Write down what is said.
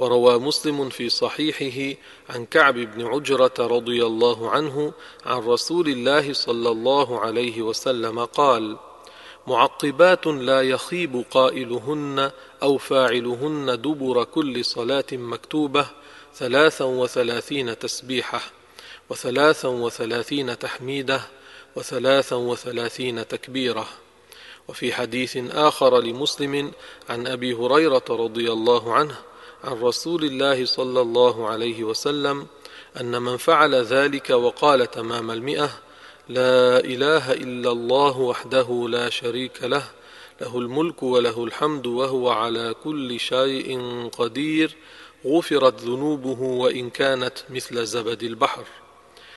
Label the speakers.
Speaker 1: وروى مسلم في صحيحه عن كعب بن عجرة رضي الله عنه عن رسول الله صلى الله عليه وسلم قال معقبات لا يخيب قائلهن أو فاعلهن دبر كل صلاة مكتوبة ثلاثا وثلاثين تسبيحة وثلاثا وثلاثين تحميدة وثلاثا وثلاثين تكبيرة وفي حديث آخر لمسلم عن أبي هريرة رضي الله عنه عن رسول الله صلى الله عليه وسلم أن من فعل ذلك وقال تمام المئة لا إله إلا الله وحده لا شريك له له الملك وله الحمد وهو على كل شيء قدير غفرت ذنوبه وإن كانت مثل زبد البحر.